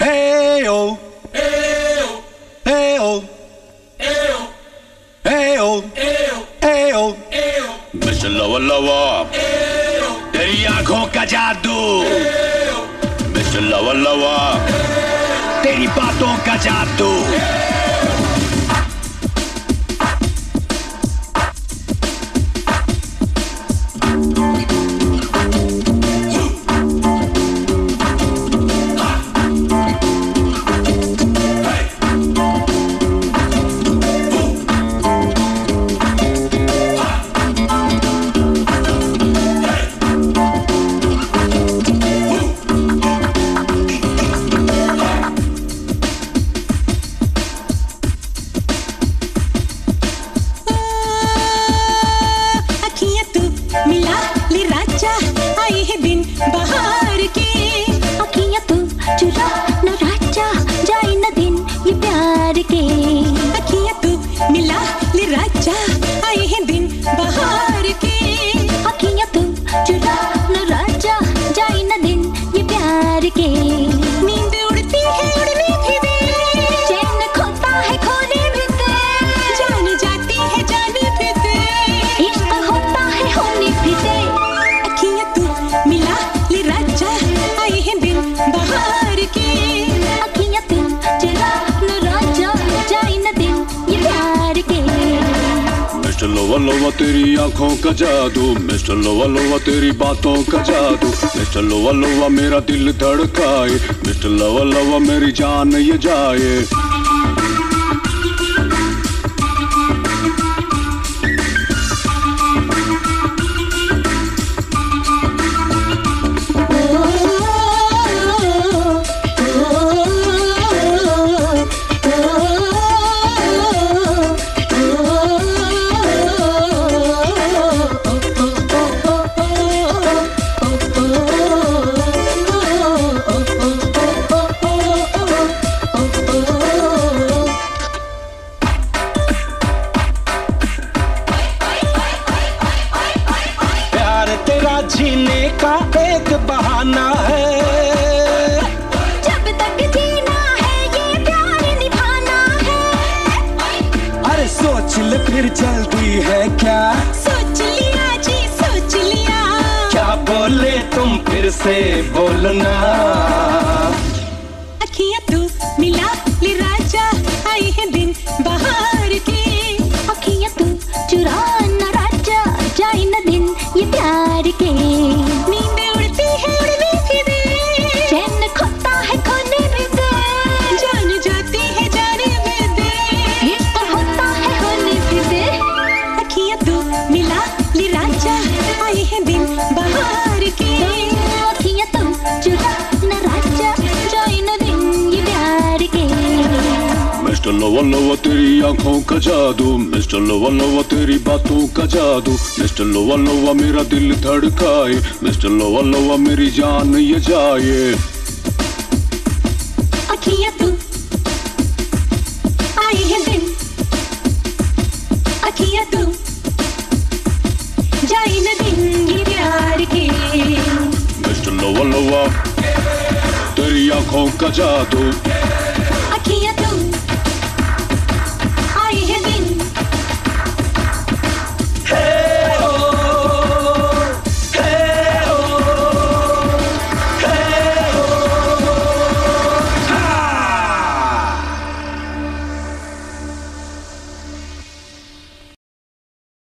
Hey oh, hey oh, hey oh, hey oh, hey oh, लवा लवा तेरी आँखों का जादू। मिस्टर लवा लवा तेरी बातों का जादू। मिला ले राजा आए हैं दिन बाहर के। अखियाँ तू चुरा न राजा जाए न दिन ये प्यार के। अखियाँ तू मिला मिस्टर लोवा लोवा तेरी आँखों का जादू। मिस्टर लोवा लोवा तेरी बातों का जादू। मिस्टर लोवा लोवा मेरा दिल धड़काए। मिस्टर लोवा लोवा मेरी जान ये जाए। का एक बहाना है। जब तक जीना है ये प्यार निभाना है। अरे सोच ले फिर जल्दी है क्या? सोच लिया जी सोच लिया। क्या बोले तुम फिर से बोलना? मिस्टर लोवा लोवा तेरी आँखों का जादू। मिस्टर लोवा लोवा तेरी बातों का जादू। मिस्टर लोवा लोवा मेरा दिल धड़काए। मिस्टर लोवा लोवा मेरी जान ये जाए। अखियाँ तू। आए हैं दिन। अखियाँ तू। जाए न दिन ये प्यार के। मिस्टर लोवा लोवा तेरी आँखों का जादू। अखियाँ तू।